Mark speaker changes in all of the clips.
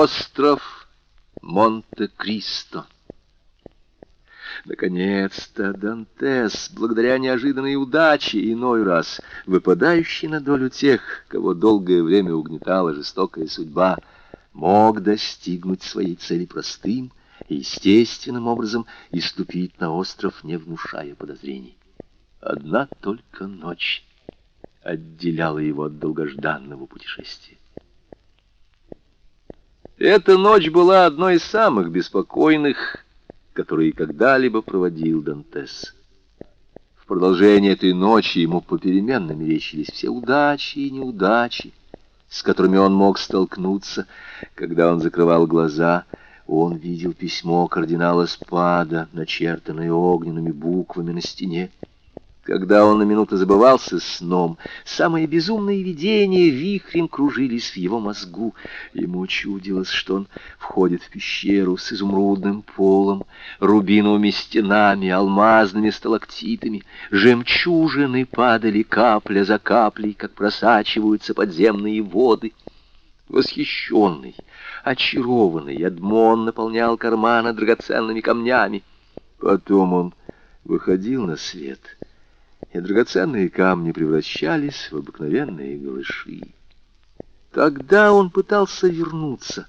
Speaker 1: Остров Монте-Кристо. Наконец-то Дантес, благодаря неожиданной удаче, иной раз выпадающий на долю тех, кого долгое время угнетала жестокая судьба, мог достигнуть своей цели простым и естественным образом и ступить на остров, не внушая подозрений. Одна только ночь отделяла его от долгожданного путешествия. Эта ночь была одной из самых беспокойных, которые когда-либо проводил Дантес. В продолжение этой ночи ему попеременно мерещились все удачи и неудачи, с которыми он мог столкнуться, когда он закрывал глаза. Он видел письмо кардинала Спада, начертанное огненными буквами на стене. Когда он на минуту забывался сном, самые безумные видения вихрем кружились в его мозгу. Ему чудилось, что он входит в пещеру с изумрудным полом, рубиновыми стенами, алмазными сталактитами. Жемчужины падали капля за каплей, как просачиваются подземные воды. Восхищенный, очарованный, Эдмон наполнял карманы драгоценными камнями. Потом он выходил на свет — и драгоценные камни превращались в обыкновенные голыши. Тогда он пытался вернуться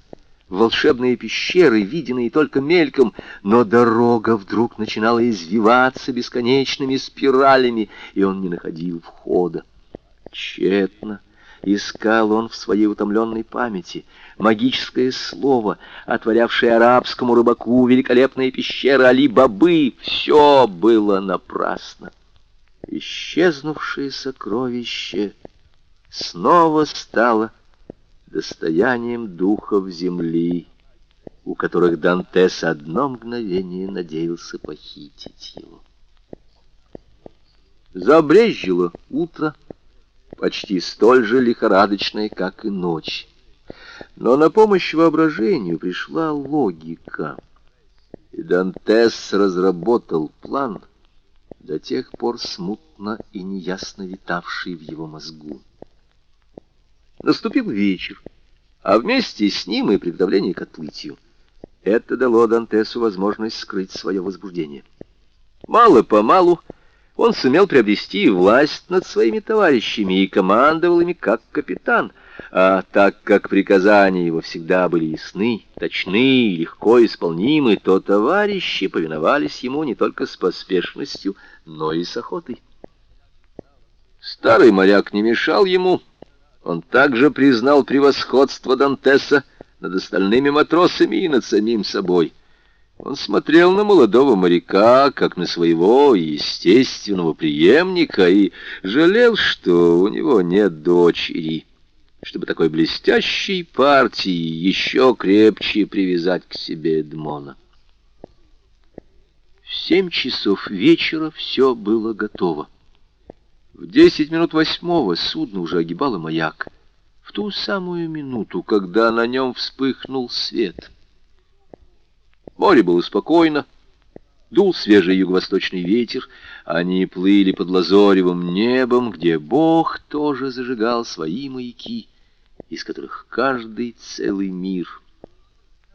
Speaker 1: в волшебные пещеры, виденные только мельком, но дорога вдруг начинала извиваться бесконечными спиралями, и он не находил входа. Тщетно искал он в своей утомленной памяти магическое слово, отворявшее арабскому рыбаку великолепные пещеры Али-Бабы. Все было напрасно исчезнувшее сокровище снова стало достоянием духов земли, у которых Дантес одно мгновение надеялся похитить его. Забрезжило утро, почти столь же лихорадочное, как и ночь. Но на помощь воображению пришла логика, и Дантес разработал план — до тех пор смутно и неясно витавший в его мозгу. Наступил вечер, а вместе с ним и приготовление к отплытию. Это дало Дантесу возможность скрыть свое возбуждение. Мало-помалу он сумел приобрести власть над своими товарищами и командовал ими как капитан — а так как приказания его всегда были ясны, точны и легко исполнимы, то товарищи повиновались ему не только с поспешностью, но и с охотой. Старый моряк не мешал ему. Он также признал превосходство Дантеса над остальными матросами и над самим собой. Он смотрел на молодого моряка, как на своего естественного преемника, и жалел, что у него нет дочери чтобы такой блестящей партии еще крепче привязать к себе Эдмона. В семь часов вечера все было готово. В десять минут восьмого судно уже огибало маяк, в ту самую минуту, когда на нем вспыхнул свет. Море было спокойно, дул свежий юго-восточный ветер, они плыли под лазоревым небом, где Бог тоже зажигал свои маяки из которых каждый целый мир.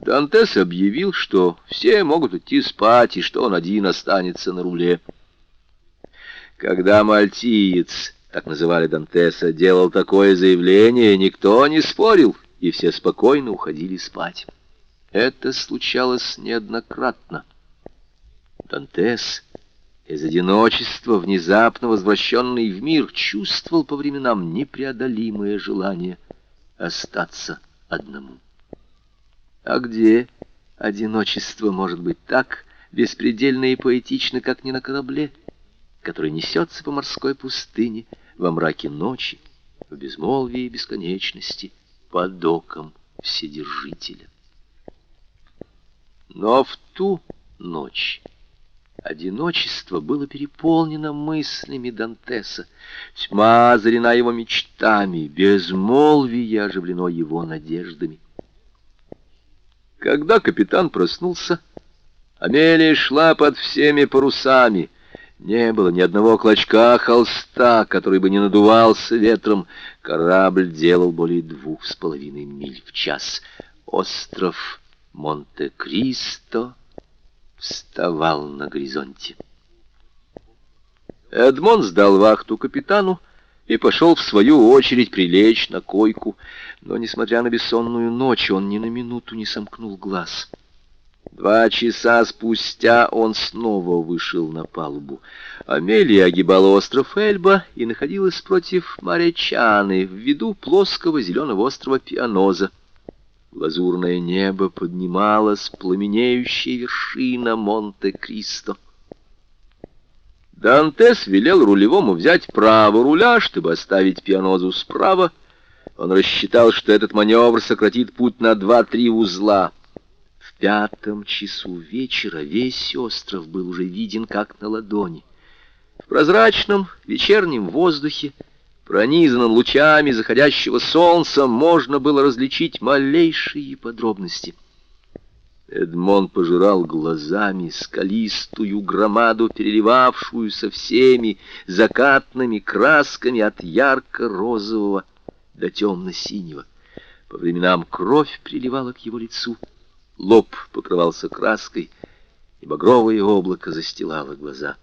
Speaker 1: Дантес объявил, что все могут идти спать, и что он один останется на руле. Когда мальтиец, так называли Дантеса, делал такое заявление, никто не спорил, и все спокойно уходили спать. Это случалось неоднократно. Дантес из одиночества, внезапно возвращенный в мир, чувствовал по временам непреодолимое желание остаться одному. А где одиночество может быть так беспредельно и поэтично, как не на корабле, который несется по морской пустыне во мраке ночи, в безмолвии бесконечности, под оком Вседержителя. Но в ту ночь Одиночество было переполнено мыслями Дантеса. Тьма озарена его мечтами, безмолвие оживлено его надеждами. Когда капитан проснулся, Амелия шла под всеми парусами. Не было ни одного клочка холста, который бы не надувался ветром. Корабль делал более двух с половиной миль в час. остров Монте-Кристо вставал на горизонте. Эдмон сдал вахту капитану и пошел в свою очередь прилечь на койку, но, несмотря на бессонную ночь, он ни на минуту не сомкнул глаз. Два часа спустя он снова вышел на палубу. Амелия огибала остров Эльба и находилась против Маречаны в виду плоского зеленого острова Пианоза. Лазурное небо поднималось, пламенеющая вершина Монте-Кристо. Дантес велел рулевому взять право руля, чтобы оставить пианозу справа. Он рассчитал, что этот маневр сократит путь на два-три узла. В пятом часу вечера весь остров был уже виден как на ладони. В прозрачном вечернем воздухе, пронизанном лучами заходящего солнца, можно было различить малейшие подробности — Эдмон пожирал глазами скалистую громаду, переливавшуюся всеми закатными красками от ярко-розового до темно-синего. По временам кровь приливала к его лицу, лоб покрывался краской, и багровое облако застилало глаза.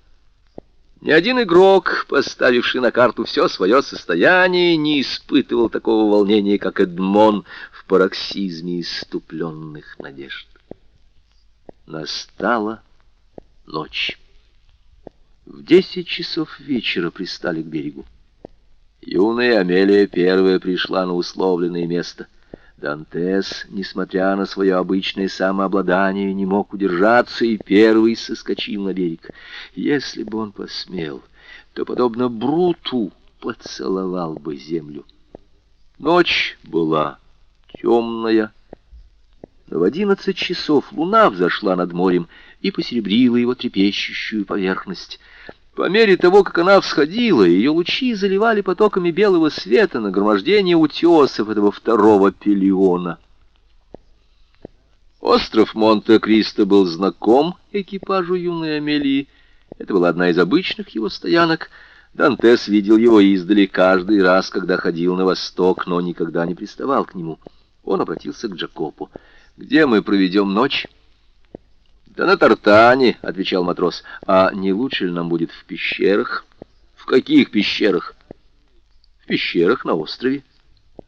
Speaker 1: Ни один игрок, поставивший на карту все свое состояние, не испытывал такого волнения, как Эдмон в пароксизме иступленных надежд. Настала ночь. В десять часов вечера пристали к берегу. Юная Амелия первая пришла на условленное место. Дантес, несмотря на свое обычное самообладание, не мог удержаться и первый соскочил на берег. Если бы он посмел, то, подобно Бруту, поцеловал бы землю. Ночь была темная, в одиннадцать часов луна взошла над морем и посеребрила его трепещущую поверхность. По мере того, как она всходила, ее лучи заливали потоками белого света нагромождение утесов этого второго пелиона. Остров Монте-Кристо был знаком экипажу юной Амелии. Это была одна из обычных его стоянок. Дантес видел его издали каждый раз, когда ходил на восток, но никогда не приставал к нему. Он обратился к Джакопу. Где мы проведем ночь? Да на Тартане, отвечал матрос. А не лучше ли нам будет в пещерах? В каких пещерах? В пещерах на острове.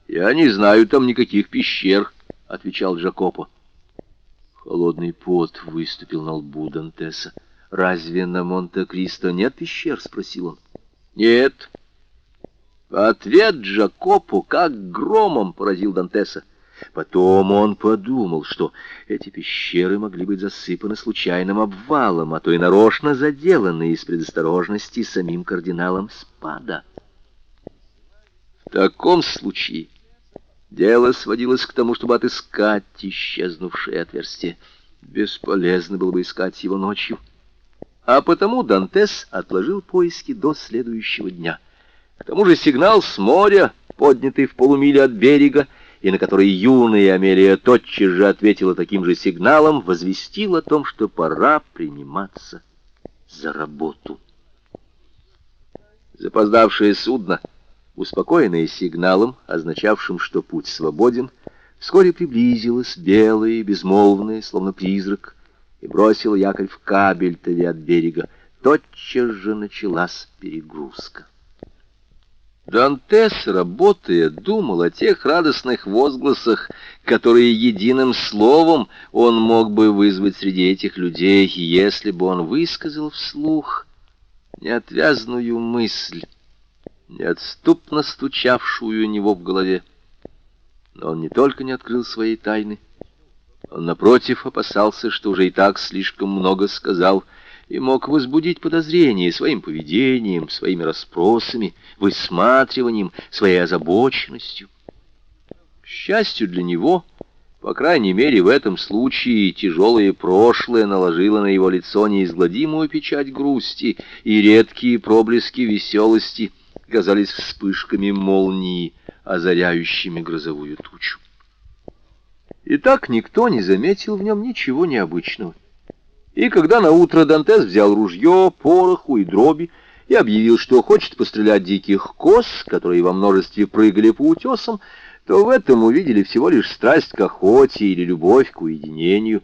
Speaker 1: Я не знаю там никаких пещер, отвечал Джакопо. Холодный пот выступил на лбу Дантеса. «Разве на Монте-Кристо нет пещер?» — спросил он. «Нет». Ответ Джакопо как громом поразил Дантеса. Потом он подумал, что эти пещеры могли быть засыпаны случайным обвалом, а то и нарочно заделаны из предосторожности самим кардиналом Спада. В таком случае дело сводилось к тому, чтобы отыскать исчезнувшее отверстие. Бесполезно было бы искать его ночью. А потому Дантес отложил поиски до следующего дня. К тому же сигнал с моря, поднятый в полумиле от берега, и на который юная Амелия тотчас же ответила таким же сигналом, возвестил о том, что пора приниматься за работу. Запоздавшее судно, успокоенное сигналом, означавшим, что путь свободен, вскоре приблизилось, белое, безмолвное, словно призрак, и бросило якорь в кабельтове от берега. Тотчас же началась перегрузка. Дантес, работая, думал о тех радостных возгласах, которые единым словом он мог бы вызвать среди этих людей, если бы он высказал вслух неотвязную мысль, неотступно стучавшую у него в голове. Но он не только не открыл своей тайны, он, напротив, опасался, что уже и так слишком много сказал — и мог возбудить подозрения своим поведением, своими расспросами, высматриванием, своей озабоченностью. К счастью для него, по крайней мере в этом случае, тяжелое прошлое наложило на его лицо неизгладимую печать грусти, и редкие проблески веселости казались вспышками молнии, озаряющими грозовую тучу. И так никто не заметил в нем ничего необычного. И когда наутро Дантес взял ружье, пороху и дроби и объявил, что хочет пострелять диких коз, которые во множестве прыгали по утесам, то в этом увидели всего лишь страсть к охоте или любовь к уединению.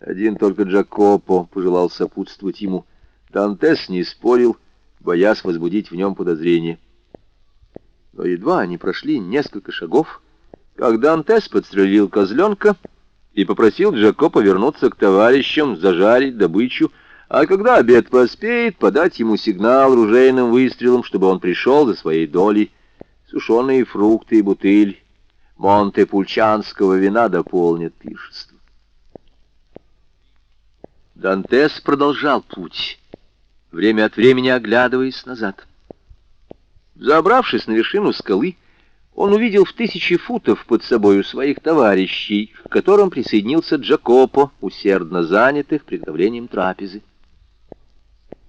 Speaker 1: Один только Джакопо пожелал сопутствовать ему. Дантес не спорил, боясь возбудить в нем подозрение. Но едва они прошли несколько шагов, как Дантес подстрелил козленка и попросил Джакопо вернуться к товарищам, зажарить добычу, а когда обед поспеет, подать ему сигнал ружейным выстрелом, чтобы он пришел за своей долей. Сушеные фрукты и бутыль Монте-Пульчанского вина дополнят пиршество. Дантес продолжал путь, время от времени оглядываясь назад. Забравшись на вершину скалы, он увидел в тысячи футов под собою своих товарищей, к которым присоединился Джакопо, усердно занятых приготовлением трапезы.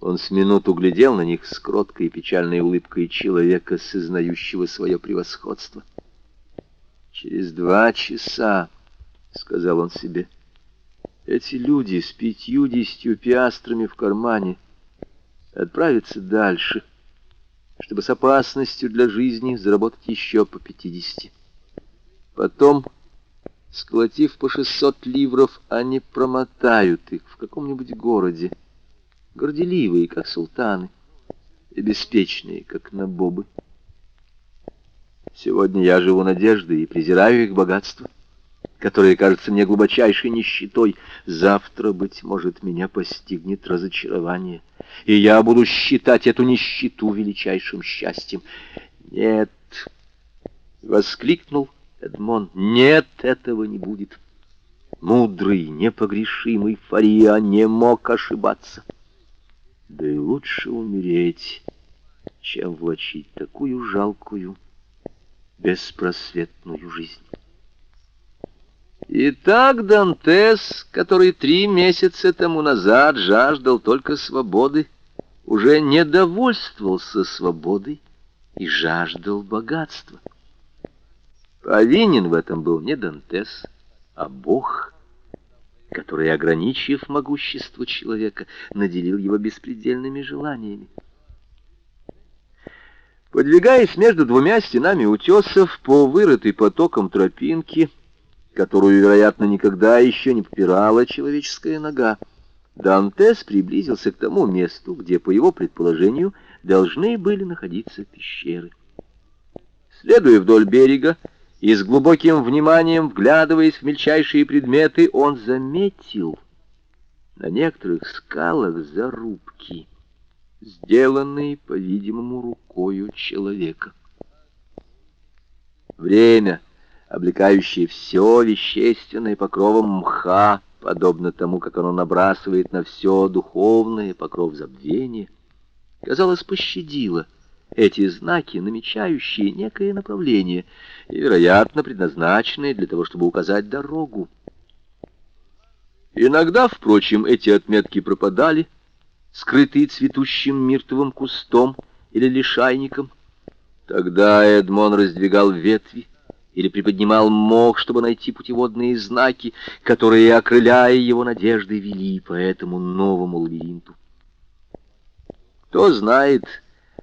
Speaker 1: Он с минуту глядел на них с кроткой и печальной улыбкой человека, сознающего свое превосходство. «Через два часа», — сказал он себе, — «эти люди с пятьюдесятью пиастрами в кармане отправятся дальше» чтобы с опасностью для жизни заработать еще по пятидесяти. Потом, сколотив по шестьсот ливров, они промотают их в каком-нибудь городе, горделивые, как султаны, и беспечные, как набобы. Сегодня я живу надеждой и презираю их богатство которая кажется мне глубочайшей нищетой. Завтра, быть может, меня постигнет разочарование, и я буду считать эту нищету величайшим счастьем. Нет, — воскликнул Эдмон, — нет, этого не будет. Мудрый, непогрешимый Фария не мог ошибаться. Да и лучше умереть, чем влачить такую жалкую, беспросветную жизнь. Итак, Дантес, который три месяца тому назад жаждал только свободы, уже не довольствовался свободой и жаждал богатства. Повинен в этом был не Дантес, а Бог, который, ограничив могущество человека, наделил его беспредельными желаниями. Подвигаясь между двумя стенами утесов по вырытой потоком тропинке, которую, вероятно, никогда еще не попирала человеческая нога, Дантес приблизился к тому месту, где, по его предположению, должны были находиться пещеры. Следуя вдоль берега и с глубоким вниманием вглядываясь в мельчайшие предметы, он заметил на некоторых скалах зарубки, сделанные, по-видимому, рукою человека. Время — облекающее все вещественное покровом мха, подобно тому, как оно набрасывает на все духовное покров забвения, казалось, пощадило эти знаки, намечающие некое направление и, вероятно, предназначенные для того, чтобы указать дорогу. Иногда, впрочем, эти отметки пропадали, скрытые цветущим миртовым кустом или лишайником. Тогда Эдмон раздвигал ветви, или приподнимал мох, чтобы найти путеводные знаки, которые, окрыляя его надежды, вели по этому новому лабиринту. Кто знает,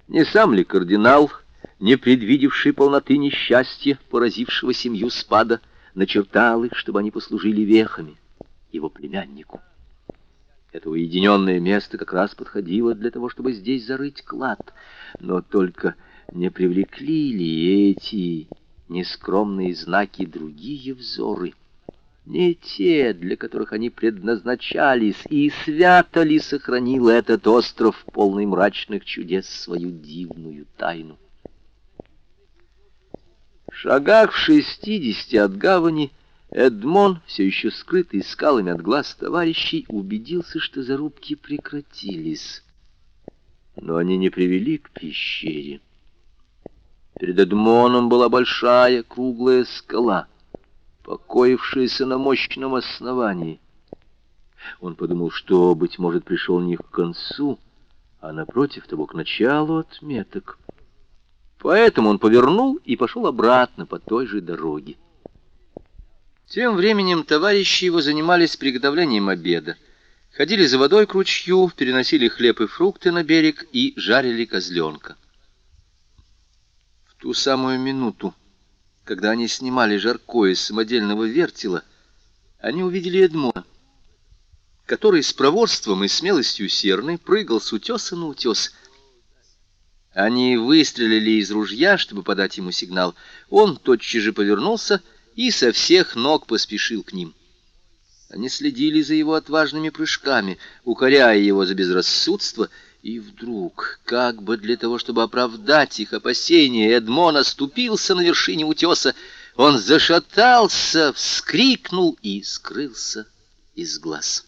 Speaker 1: не сам ли кардинал, не предвидевший полноты несчастья, поразившего семью спада, начертал их, чтобы они послужили вехами его племяннику. Это уединенное место как раз подходило для того, чтобы здесь зарыть клад, но только не привлекли ли эти нескромные знаки другие взоры, не те, для которых они предназначались, и свято ли сохранил этот остров, полный мрачных чудес, свою дивную тайну. В шагах в шестидесяти от гавани Эдмон, все еще скрытый скалами от глаз товарищей, убедился, что зарубки прекратились. Но они не привели к пещере. Перед Эдмоном была большая круглая скала, покоившаяся на мощном основании. Он подумал, что, быть может, пришел не к концу, а напротив того, к началу отметок. Поэтому он повернул и пошел обратно по той же дороге. Тем временем товарищи его занимались приготовлением обеда. Ходили за водой к ручью, переносили хлеб и фрукты на берег и жарили козленка ту самую минуту, Когда они снимали жаркое с самодельного вертела, они увидели Эдмона, который с проворством и смелостью серны прыгал с утеса на утес. Они выстрелили из ружья, чтобы подать ему сигнал. Он тотчас же повернулся и со всех ног поспешил к ним. Они следили за его отважными прыжками, укоряя его за безрассудство, и вдруг, как бы для того, чтобы оправдать их опасения, Эдмон оступился на вершине утеса. Он зашатался, вскрикнул и скрылся из глаз.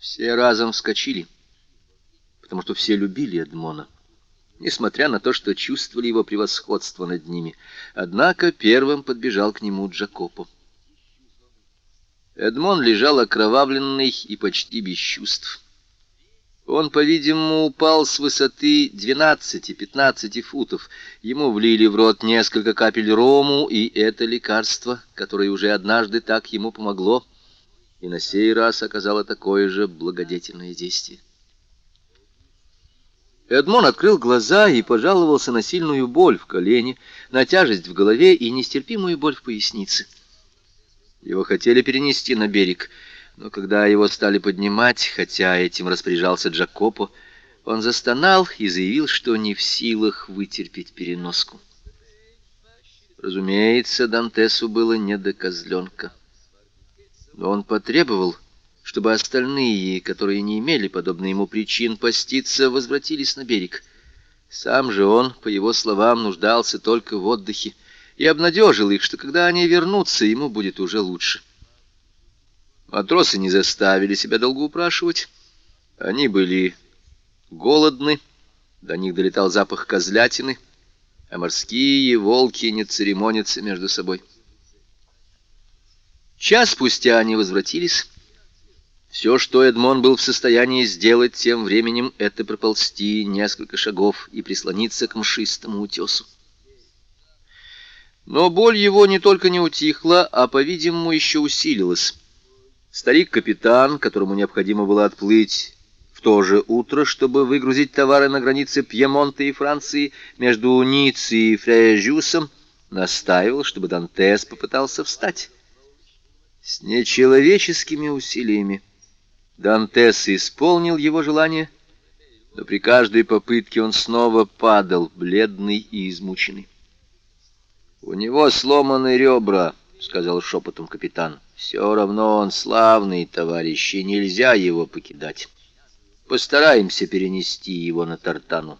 Speaker 1: Все разом вскочили, потому что все любили Эдмона, несмотря на то, что чувствовали его превосходство над ними. Однако первым подбежал к нему Джакопо. Эдмон лежал окровавленный и почти без чувств. Он, по-видимому, упал с высоты 12-15 футов. Ему влили в рот несколько капель рому, и это лекарство, которое уже однажды так ему помогло, и на сей раз оказало такое же благодетельное действие. Эдмон открыл глаза и пожаловался на сильную боль в колене, на тяжесть в голове и нестерпимую боль в пояснице. Его хотели перенести на берег, но когда его стали поднимать, хотя этим распоряжался Джакопо, он застонал и заявил, что не в силах вытерпеть переноску. Разумеется, Дантесу было не до козленка. Но он потребовал, чтобы остальные, которые не имели, подобно ему, причин поститься, возвратились на берег. Сам же он, по его словам, нуждался только в отдыхе, и обнадежил их, что когда они вернутся, ему будет уже лучше. Матросы не заставили себя долго упрашивать. Они были голодны, до них долетал запах козлятины, а морские волки не церемонятся между собой. Час спустя они возвратились. Все, что Эдмон был в состоянии сделать тем временем, это проползти несколько шагов и прислониться к мшистому утесу. Но боль его не только не утихла, а, по-видимому, еще усилилась. Старик-капитан, которому необходимо было отплыть в то же утро, чтобы выгрузить товары на границе Пьемонта и Франции между Ниццей и Фрejusом, настаивал, чтобы Дантес попытался встать. С нечеловеческими усилиями Дантес исполнил его желание, но при каждой попытке он снова падал, бледный и измученный. «У него сломаны ребра», — сказал шепотом капитан. «Все равно он славный товарищ, и нельзя его покидать. Постараемся перенести его на Тартану».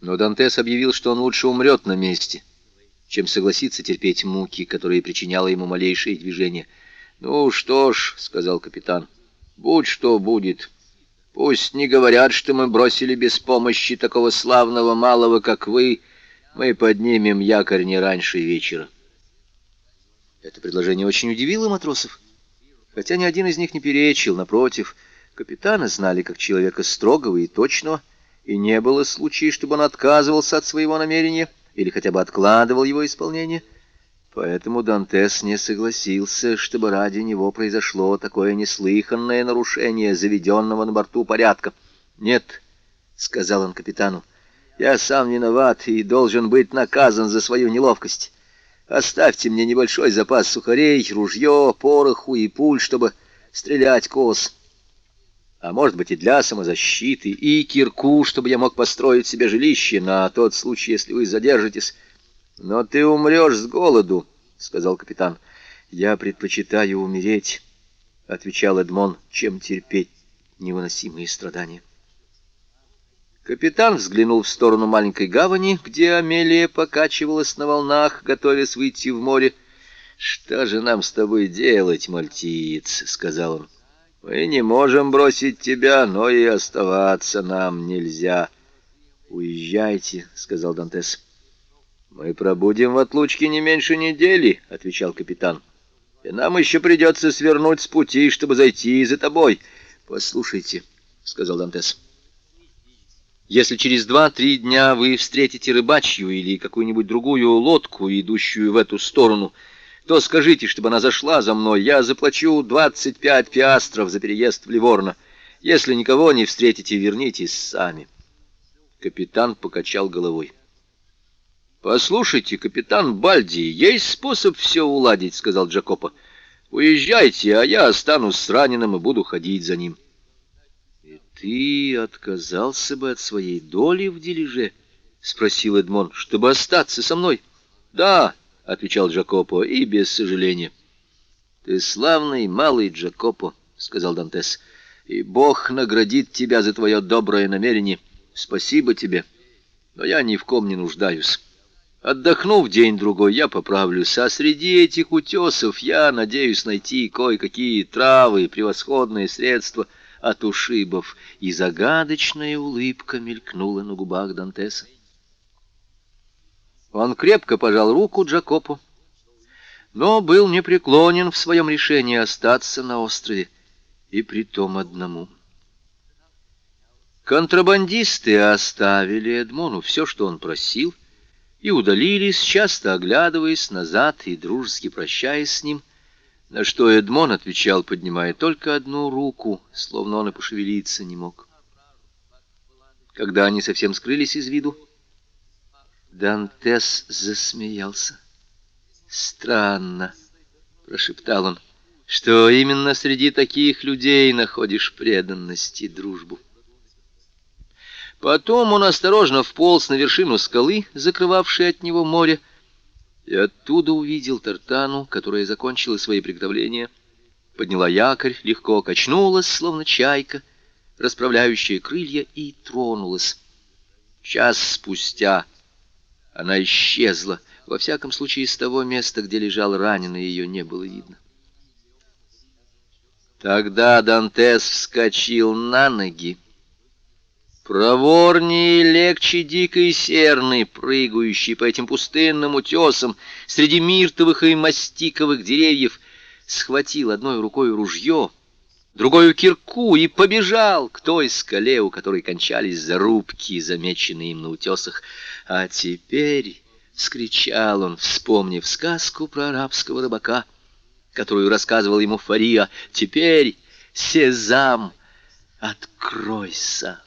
Speaker 1: Но Дантес объявил, что он лучше умрет на месте, чем согласится терпеть муки, которые причиняло ему малейшее движение. «Ну что ж», — сказал капитан, — «будь что будет». Пусть не говорят, что мы бросили без помощи такого славного малого, как вы, мы поднимем якорь не раньше вечера. Это предложение очень удивило матросов, хотя ни один из них не перечил, напротив, капитана знали как человека строгого и точного, и не было случая, чтобы он отказывался от своего намерения или хотя бы откладывал его исполнение. Поэтому Дантес не согласился, чтобы ради него произошло такое неслыханное нарушение заведенного на борту порядка. «Нет», — сказал он капитану, — я сам виноват и должен быть наказан за свою неловкость. Оставьте мне небольшой запас сухарей, ружье, пороху и пуль, чтобы стрелять кос. А может быть и для самозащиты, и кирку, чтобы я мог построить себе жилище на тот случай, если вы задержитесь. Но ты умрешь с голоду, — сказал капитан. Я предпочитаю умереть, — отвечал Эдмон, — чем терпеть невыносимые страдания. Капитан взглянул в сторону маленькой гавани, где Амелия покачивалась на волнах, готовясь выйти в море. «Что же нам с тобой делать, мальтиец?» — сказал он. «Мы не можем бросить тебя, но и оставаться нам нельзя». «Уезжайте», — сказал Дантес. «Мы пробудем в отлучке не меньше недели», — отвечал капитан. «И нам еще придется свернуть с пути, чтобы зайти за тобой». «Послушайте», — сказал Дантес. Если через два-три дня вы встретите рыбачью или какую-нибудь другую лодку, идущую в эту сторону, то скажите, чтобы она зашла за мной. Я заплачу 25 пиастров за переезд в Ливорно. Если никого не встретите, вернитесь сами. Капитан покачал головой. «Послушайте, капитан Бальди, есть способ все уладить», — сказал Джакопо. «Уезжайте, а я останусь с раненым и буду ходить за ним». «И ты отказался бы от своей доли в дележе?» — спросил Эдмон, — «чтобы остаться со мной». «Да», — отвечал Джакопо, — «и без сожаления». «Ты славный малый Джакопо», — сказал Дантес, — «и Бог наградит тебя за твое доброе намерение. Спасибо тебе, но я ни в ком не нуждаюсь». Отдохнув день-другой, я поправлюсь, а среди этих утесов я надеюсь найти кое-какие травы, превосходные средства от ушибов, и загадочная улыбка мелькнула на губах Дантеса. Он крепко пожал руку Джакопу, но был непреклонен в своем решении остаться на острове, и при том одному. Контрабандисты оставили Эдмону все, что он просил, — и удалились, часто оглядываясь назад и дружески прощаясь с ним, на что Эдмон отвечал, поднимая только одну руку, словно он и пошевелиться не мог. Когда они совсем скрылись из виду, Дантес засмеялся. «Странно», — прошептал он, — «что именно среди таких людей находишь преданность и дружбу». Потом он осторожно вполз на вершину скалы, закрывавшей от него море, и оттуда увидел Тартану, которая закончила свои приготовления, подняла якорь, легко качнулась, словно чайка, расправляющая крылья, и тронулась. Час спустя она исчезла, во всяком случае, с того места, где лежал раненый, ее не было видно. Тогда Дантес вскочил на ноги, Проворнее и легче дикой серны, прыгающей по этим пустынным утесам среди миртовых и мастиковых деревьев, схватил одной рукой ружье, другой кирку и побежал к той скале, у которой кончались зарубки, замеченные им на утесах. А теперь, — вскричал он, вспомнив сказку про арабского рыбака, которую рассказывал ему Фария, — теперь, Сезам, откройся!